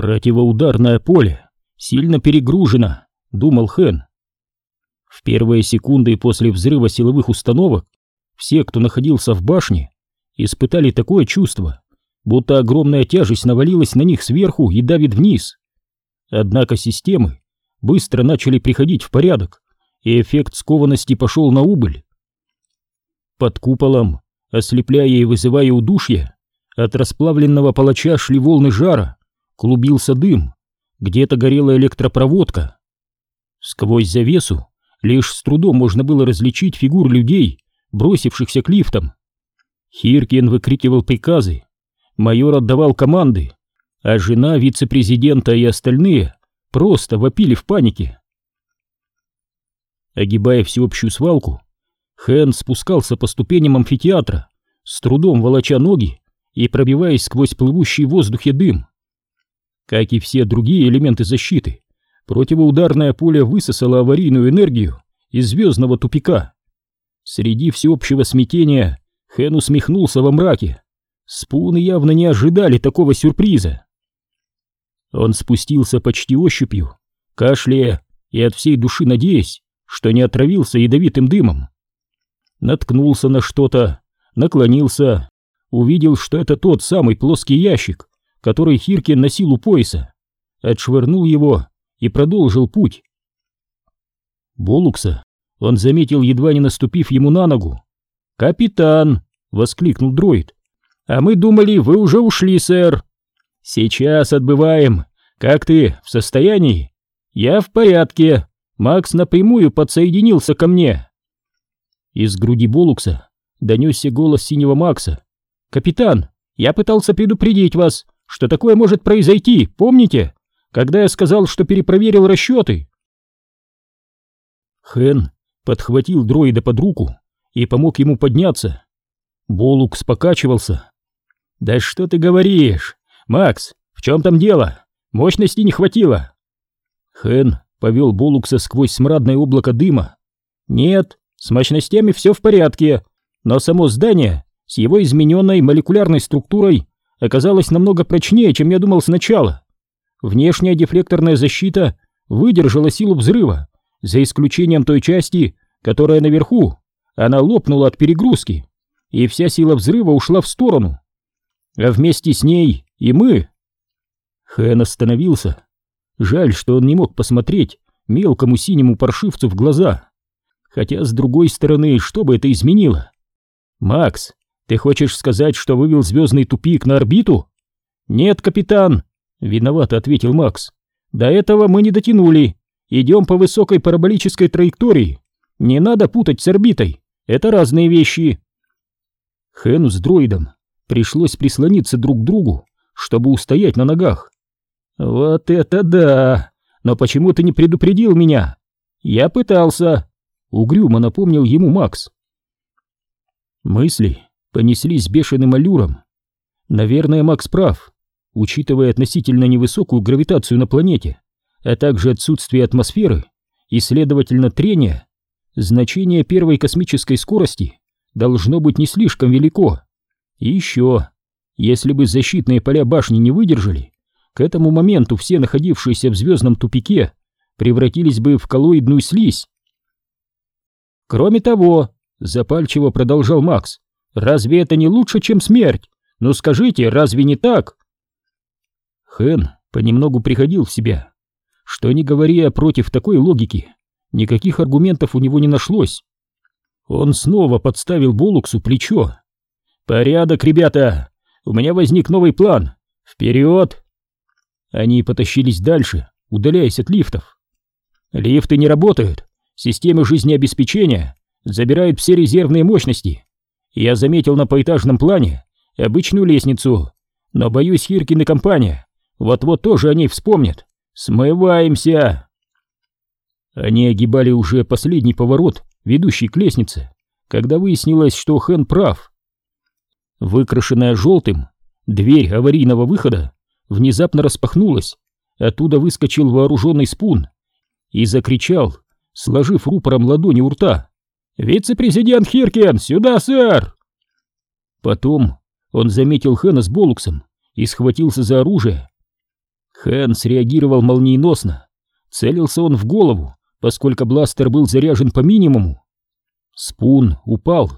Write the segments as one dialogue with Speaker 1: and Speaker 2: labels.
Speaker 1: Противоударное поле сильно перегружено, думал Хэн. В первые секунды после взрыва силовых установок все, кто находился в башне, испытали такое чувство, будто огромная тяжесть навалилась на них сверху и давит вниз. Однако системы быстро начали приходить в порядок, и эффект скованности пошел на убыль. Под куполом, ослепляя и вызывая удушье, от расплавленного палача шли волны жара, клубился дым, где-то горела электропроводка. Сквозь завесу лишь с трудом можно было различить фигур людей, бросившихся к лифтам. Хиркин выкрикивал приказы, майор отдавал команды, а жена вице-президента и остальные просто вопили в панике. Огибая всеобщую свалку, Хэн спускался по ступеням амфитеатра, с трудом волоча ноги и пробиваясь сквозь плывущий в воздухе дым. Как и все другие элементы защиты, противоударное поле высосало аварийную энергию из звездного тупика. Среди всеобщего смятения Хэн усмехнулся во мраке. Спуны явно не ожидали такого сюрприза. Он спустился почти ощупью, кашляя и от всей души надеясь, что не отравился ядовитым дымом. Наткнулся на что-то, наклонился, увидел, что это тот самый плоский ящик, который Хиркин носил у пояса, отшвырнул его и продолжил путь. Болукса он заметил, едва не наступив ему на ногу. «Капитан!» — воскликнул дроид. «А мы думали, вы уже ушли, сэр!» «Сейчас отбываем. Как ты, в состоянии?» «Я в порядке. Макс напрямую подсоединился ко мне». Из груди Болукса донесся голос синего Макса. «Капитан, я пытался предупредить вас, что такое может произойти, помните? Когда я сказал, что перепроверил расчеты?» Хэн подхватил дроида под руку и помог ему подняться. Болукс покачивался. «Да что ты говоришь? Макс, в чем там дело? Мощности не хватило!» Хэн повел Болукса сквозь смрадное облако дыма. «Нет, с мощностями все в порядке, но само здание с его измененной молекулярной структурой оказалось намного прочнее, чем я думал сначала. Внешняя дефлекторная защита выдержала силу взрыва, за исключением той части, которая наверху, она лопнула от перегрузки, и вся сила взрыва ушла в сторону. А вместе с ней и мы. Хэн остановился. Жаль, что он не мог посмотреть мелкому синему паршивцу в глаза. Хотя, с другой стороны, что бы это изменило? «Макс, ты хочешь сказать, что вывел звездный тупик на орбиту?» «Нет, капитан», — виновато ответил Макс. «До этого мы не дотянули. Идем по высокой параболической траектории. Не надо путать с орбитой. Это разные вещи». Хэну с дроидом пришлось прислониться друг к другу, чтобы устоять на ногах. «Вот это да! Но почему ты не предупредил меня?» «Я пытался», — угрюмо напомнил ему Макс. Мысли понеслись бешеным аллюром. Наверное, Макс прав, учитывая относительно невысокую гравитацию на планете, а также отсутствие атмосферы и, следовательно, трения, значение первой космической скорости должно быть не слишком велико. И еще, если бы защитные поля башни не выдержали, к этому моменту все находившиеся в звездном тупике превратились бы в коллоидную слизь. Кроме того, Запальчиво продолжал Макс. «Разве это не лучше, чем смерть? Ну скажите, разве не так?» Хэн понемногу приходил в себя. Что не говоря против такой логики, никаких аргументов у него не нашлось. Он снова подставил Болуксу плечо. «Порядок, ребята! У меня возник новый план! Вперед!» Они потащились дальше, удаляясь от лифтов. «Лифты не работают, системы жизнеобеспечения забирают все резервные мощности. Я заметил на поэтажном плане обычную лестницу, но боюсь, Хиркин и компания вот-вот тоже о ней вспомнят. Смываемся!» Они огибали уже последний поворот, ведущий к лестнице, когда выяснилось, что Хэн прав. Выкрашенная желтым, дверь аварийного выхода внезапно распахнулась, оттуда выскочил вооруженный спун и закричал, сложив рупором ладони у рта. «Вице-президент Хиркен, сюда, сэр!» Потом он заметил Хэна с Болуксом и схватился за оружие. Хэн среагировал молниеносно. Целился он в голову, поскольку бластер был заряжен по минимуму. Спун упал.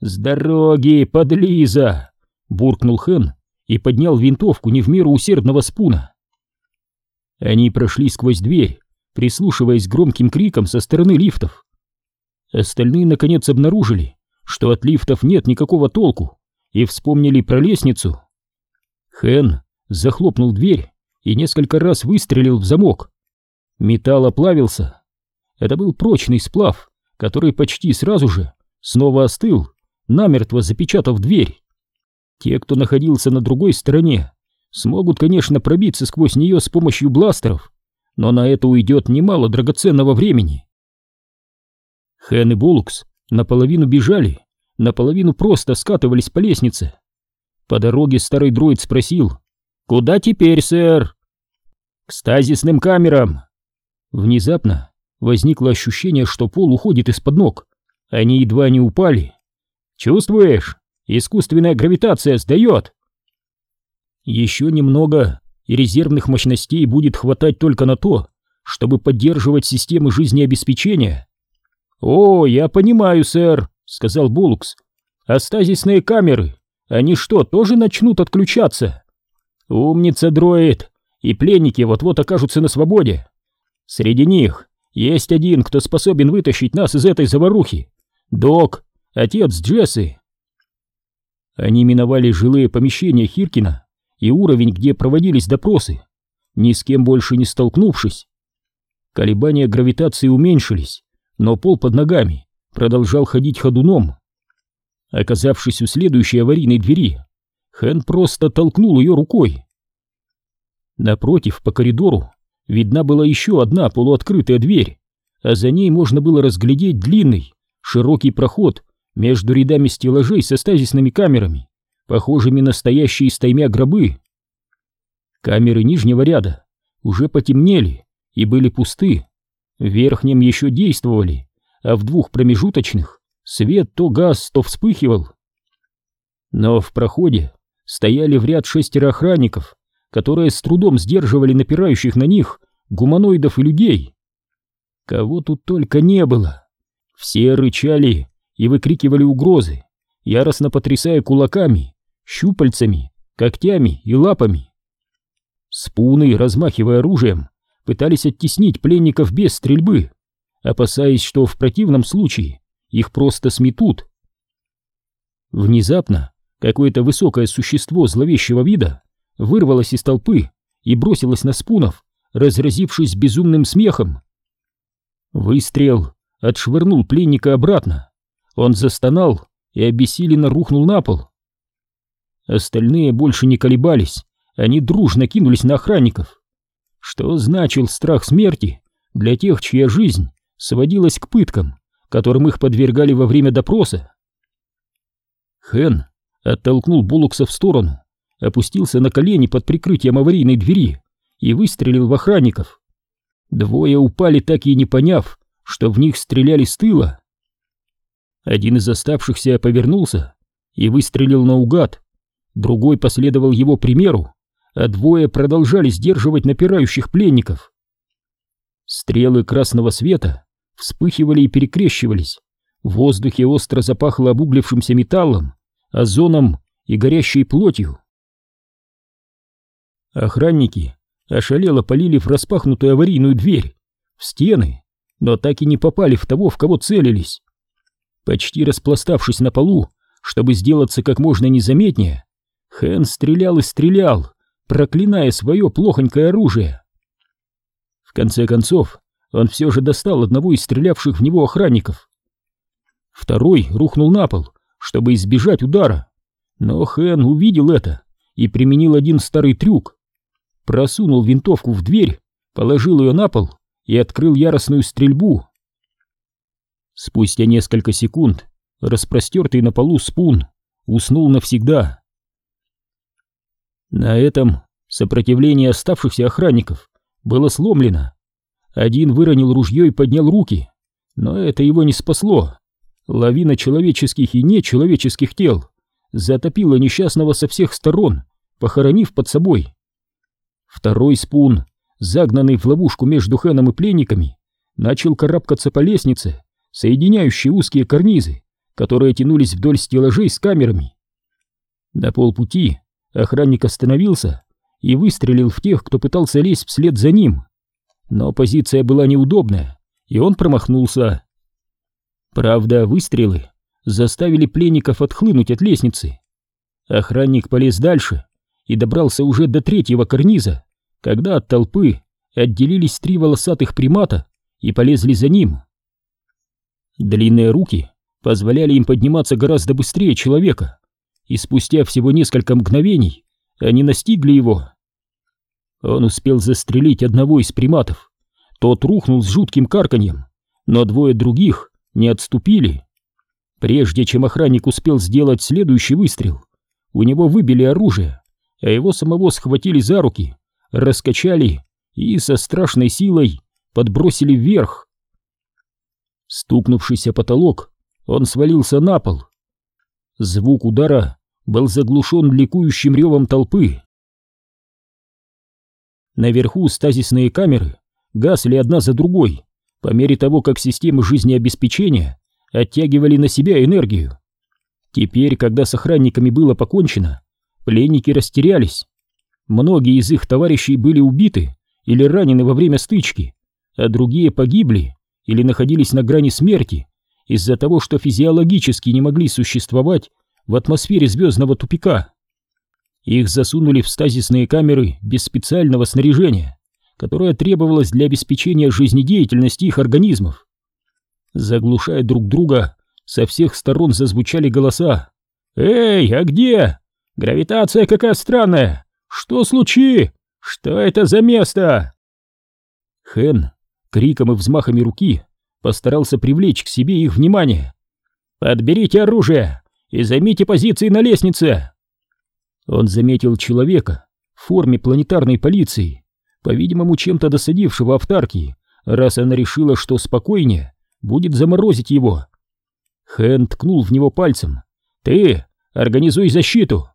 Speaker 1: «С дороги, подлиза!» — буркнул Хэн и поднял винтовку не в меру усердного спуна. Они прошли сквозь дверь, прислушиваясь к громким крикам со стороны лифтов. Остальные, наконец, обнаружили, что от лифтов нет никакого толку, и вспомнили про лестницу. Хэн захлопнул дверь и несколько раз выстрелил в замок. Металл оплавился. Это был прочный сплав, который почти сразу же снова остыл, намертво запечатав дверь. Те, кто находился на другой стороне, смогут, конечно, пробиться сквозь нее с помощью бластеров, но на это уйдет немало драгоценного времени. Хэн и Булукс наполовину бежали, наполовину просто скатывались по лестнице. По дороге старый дроид спросил, «Куда теперь, сэр?» «К стазисным камерам!» Внезапно возникло ощущение, что пол уходит из-под ног. Они едва не упали. «Чувствуешь? Искусственная гравитация сдает!» Еще немного, и резервных мощностей будет хватать только на то, чтобы поддерживать системы жизнеобеспечения. «О, я понимаю, сэр», — сказал Булкс. «А стазисные камеры, они что, тоже начнут отключаться?» «Умница, дроид, и пленники вот-вот окажутся на свободе. Среди них есть один, кто способен вытащить нас из этой заварухи. Док, отец Джесси». Они миновали жилые помещения Хиркина и уровень, где проводились допросы, ни с кем больше не столкнувшись. Колебания гравитации уменьшились, но пол под ногами продолжал ходить ходуном. Оказавшись у следующей аварийной двери, Хэн просто толкнул ее рукой. Напротив, по коридору, видна была еще одна полуоткрытая дверь, а за ней можно было разглядеть длинный, широкий проход между рядами стеллажей со стазисными камерами похожими на стоящие стаймя гробы. Камеры нижнего ряда уже потемнели и были пусты, в верхнем еще действовали, а в двух промежуточных свет то газ, то вспыхивал. Но в проходе стояли в ряд шестеро охранников, которые с трудом сдерживали напирающих на них гуманоидов и людей. Кого тут только не было. Все рычали и выкрикивали угрозы, яростно потрясая кулаками, щупальцами, когтями и лапами. Спуны, размахивая оружием, пытались оттеснить пленников без стрельбы, опасаясь, что в противном случае их просто сметут. Внезапно какое-то высокое существо зловещего вида вырвалось из толпы и бросилось на спунов, разразившись безумным смехом. Выстрел отшвырнул пленника обратно. Он застонал и обессиленно рухнул на пол. Остальные больше не колебались, они дружно кинулись на охранников. Что значил страх смерти для тех, чья жизнь сводилась к пыткам, которым их подвергали во время допроса? Хэн оттолкнул Булукса в сторону, опустился на колени под прикрытием аварийной двери и выстрелил в охранников. Двое упали, так и не поняв, что в них стреляли с тыла. Один из оставшихся повернулся и выстрелил наугад, другой последовал его примеру, а двое продолжали сдерживать напирающих пленников. Стрелы красного света вспыхивали и перекрещивались, в воздухе остро запахло обуглившимся металлом, озоном и горящей плотью. Охранники ошалело полили в распахнутую аварийную дверь, в стены, но так и не попали в того, в кого целились. Почти распластавшись на полу, чтобы сделаться как можно незаметнее, Хэн стрелял и стрелял, проклиная свое плохонькое оружие. В конце концов, он все же достал одного из стрелявших в него охранников. Второй рухнул на пол, чтобы избежать удара, но Хэн увидел это и применил один старый трюк. Просунул винтовку в дверь, положил ее на пол и открыл яростную стрельбу. Спустя несколько секунд распростертый на полу спун уснул навсегда. На этом сопротивление оставшихся охранников было сломлено. Один выронил ружье и поднял руки, но это его не спасло. Лавина человеческих и нечеловеческих тел затопила несчастного со всех сторон, похоронив под собой. Второй спун, загнанный в ловушку между Хэном и пленниками, начал карабкаться по лестнице, соединяющей узкие карнизы, которые тянулись вдоль стеллажей с камерами. На полпути охранник остановился и выстрелил в тех, кто пытался лезть вслед за ним. Но позиция была неудобная, и он промахнулся. Правда, выстрелы заставили пленников отхлынуть от лестницы. Охранник полез дальше и добрался уже до третьего карниза, когда от толпы отделились три волосатых примата и полезли за ним. Длинные руки позволяли им подниматься гораздо быстрее человека, и спустя всего несколько мгновений они настигли его. Он успел застрелить одного из приматов. Тот рухнул с жутким карканьем, но двое других не отступили. Прежде чем охранник успел сделать следующий выстрел, у него выбили оружие, а его самого схватили за руки, раскачали и со страшной силой подбросили вверх. Стукнувшийся потолок, он свалился на пол. Звук удара был заглушен ликующим ревом толпы. Наверху стазисные камеры гасли одна за другой, по мере того, как системы жизнеобеспечения оттягивали на себя энергию. Теперь, когда с охранниками было покончено, пленники растерялись. Многие из их товарищей были убиты или ранены во время стычки, а другие погибли или находились на грани смерти из-за того, что физиологически не могли существовать в атмосфере звездного тупика. Их засунули в стазисные камеры без специального снаряжения, которое требовалось для обеспечения жизнедеятельности их организмов. Заглушая друг друга, со всех сторон зазвучали голоса. «Эй, а где? Гравитация какая странная! Что случи? Что это за место?» Хэн криком и взмахами руки постарался привлечь к себе их внимание. «Подберите оружие и займите позиции на лестнице!» Он заметил человека в форме планетарной полиции, по-видимому, чем-то досадившего автарки, раз она решила, что спокойнее будет заморозить его. Хэн ткнул в него пальцем. «Ты организуй защиту,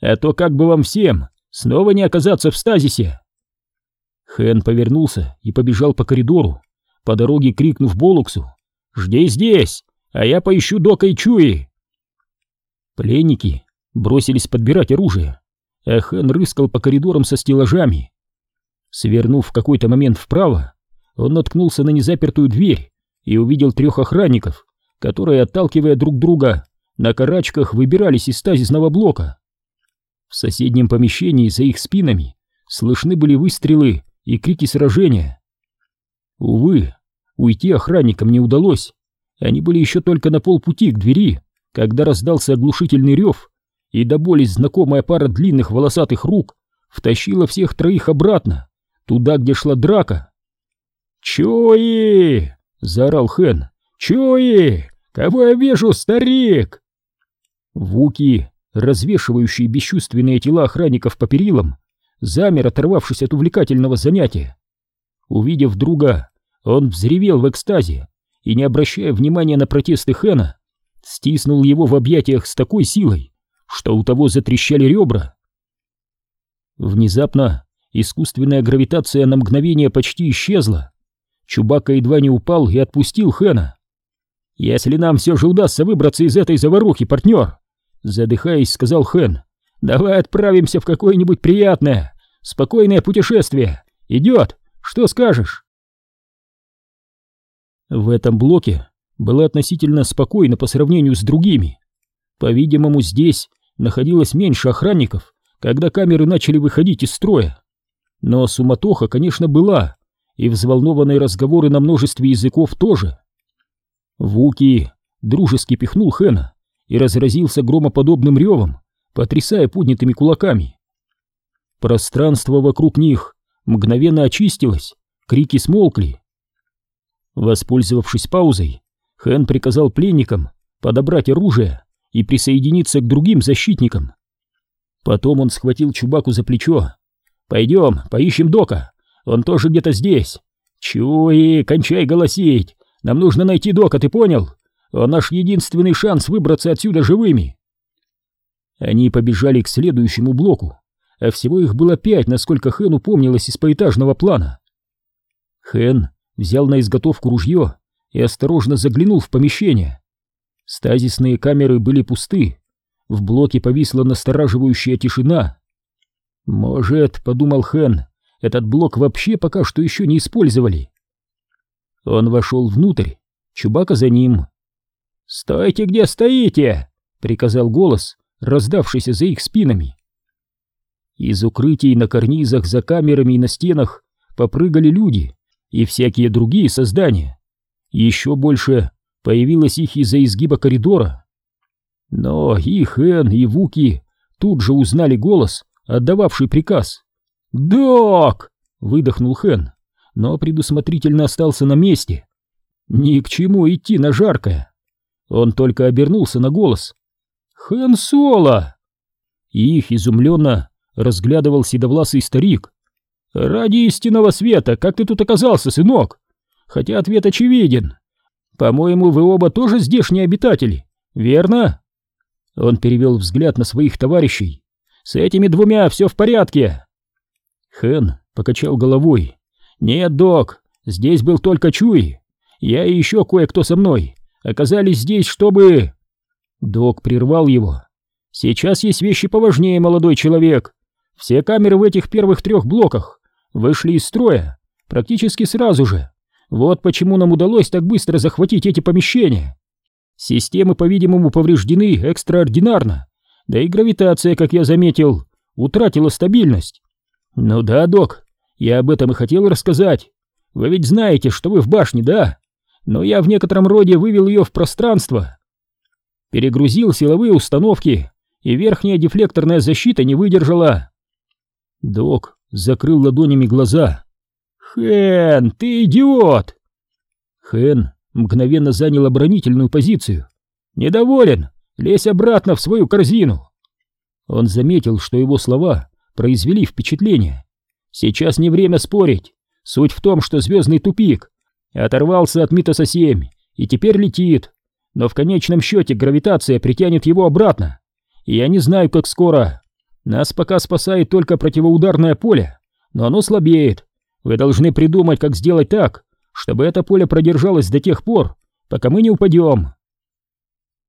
Speaker 1: а то как бы вам всем снова не оказаться в стазисе!» Хэн повернулся и побежал по коридору, по дороге крикнув Болуксу «Жди здесь, а я поищу Дока и Чуи!» Пленники бросились подбирать оружие, а Хэн рыскал по коридорам со стеллажами. Свернув в какой-то момент вправо, он наткнулся на незапертую дверь и увидел трех охранников, которые, отталкивая друг друга, на карачках выбирались из стазисного блока. В соседнем помещении за их спинами слышны были выстрелы и крики сражения. Увы, уйти охранникам не удалось. Они были еще только на полпути к двери, когда раздался оглушительный рев, и до боли знакомая пара длинных волосатых рук втащила всех троих обратно, туда, где шла драка. «Чуи!» — заорал Хэн. «Чуи! Кого я вижу, старик?» Вуки, развешивающие бесчувственные тела охранников по перилам, замер, оторвавшись от увлекательного занятия. Увидев друга, он взревел в экстазе и, не обращая внимания на протесты Хэна, стиснул его в объятиях с такой силой, что у того затрещали ребра. Внезапно искусственная гравитация на мгновение почти исчезла. Чубака едва не упал и отпустил Хэна. «Если нам все же удастся выбраться из этой заварухи, партнер!» Задыхаясь, сказал Хэн. «Давай отправимся в какое-нибудь приятное, спокойное путешествие. Идет! Что скажешь?» В этом блоке было относительно спокойно по сравнению с другими. По-видимому, здесь находилось меньше охранников, когда камеры начали выходить из строя. Но суматоха, конечно, была, и взволнованные разговоры на множестве языков тоже. Вуки дружески пихнул Хэна и разразился громоподобным ревом, потрясая поднятыми кулаками. Пространство вокруг них мгновенно очистилось, крики смолкли. Воспользовавшись паузой, Хэн приказал пленникам подобрать оружие и присоединиться к другим защитникам. Потом он схватил Чубаку за плечо. «Пойдем, поищем Дока, он тоже где-то здесь. Чуи, кончай голосить, нам нужно найти Дока, ты понял? Он наш единственный шанс выбраться отсюда живыми». Они побежали к следующему блоку, а всего их было пять, насколько Хэну помнилось из поэтажного плана. Хэн взял на изготовку ружье и осторожно заглянул в помещение. Стазисные камеры были пусты, в блоке повисла настораживающая тишина. «Может, — подумал Хэн, — этот блок вообще пока что еще не использовали». Он вошел внутрь, Чубака за ним. «Стойте, где стоите!» — приказал голос, раздавшийся за их спинами. Из укрытий на карнизах, за камерами и на стенах попрыгали люди и всякие другие создания. Еще больше появилось их из-за изгиба коридора. Но и Хэн, и Вуки тут же узнали голос, отдававший приказ. «Док!» — выдохнул Хэн, но предусмотрительно остался на месте. Ни к чему идти на жаркое. Он только обернулся на голос. «Хэн Соло!» Их изумленно разглядывал седовласый старик. «Ради истинного света, как ты тут оказался, сынок? Хотя ответ очевиден. По-моему, вы оба тоже здешние обитатели, верно?» Он перевел взгляд на своих товарищей. «С этими двумя все в порядке!» Хэн покачал головой. «Нет, док, здесь был только Чуй. Я и еще кое-кто со мной оказались здесь, чтобы...» Док прервал его. «Сейчас есть вещи поважнее, молодой человек. Все камеры в этих первых трех блоках вышли из строя практически сразу же. Вот почему нам удалось так быстро захватить эти помещения. Системы, по-видимому, повреждены экстраординарно, да и гравитация, как я заметил, утратила стабильность. Ну да, док, я об этом и хотел рассказать. Вы ведь знаете, что вы в башне, да? Но я в некотором роде вывел ее в пространство. Перегрузил силовые установки, и верхняя дефлекторная защита не выдержала. Док закрыл ладонями глаза. «Хэн, ты идиот!» Хэн мгновенно занял оборонительную позицию. «Недоволен! Лезь обратно в свою корзину!» Он заметил, что его слова произвели впечатление. Сейчас не время спорить. Суть в том, что звездный тупик оторвался от Митоса-7 и теперь летит, но в конечном счете гравитация притянет его обратно. И я не знаю, как скоро. Нас пока спасает только противоударное поле, но оно слабеет. Вы должны придумать, как сделать так, чтобы это поле продержалось до тех пор, пока мы не упадем.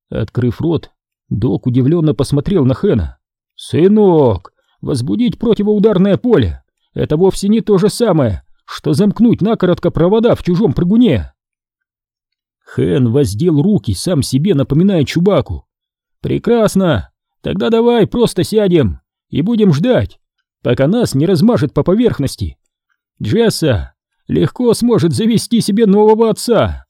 Speaker 1: Открыв рот, док удивленно посмотрел на Хэна. «Сынок, возбудить противоударное поле — это вовсе не то же самое, что замкнуть накоротко провода в чужом прыгуне». Хэн воздел руки, сам себе напоминая Чубаку. «Прекрасно! Тогда давай просто сядем и будем ждать, пока нас не размажет по поверхности. Джесса, легко сможет завести себе нового отца.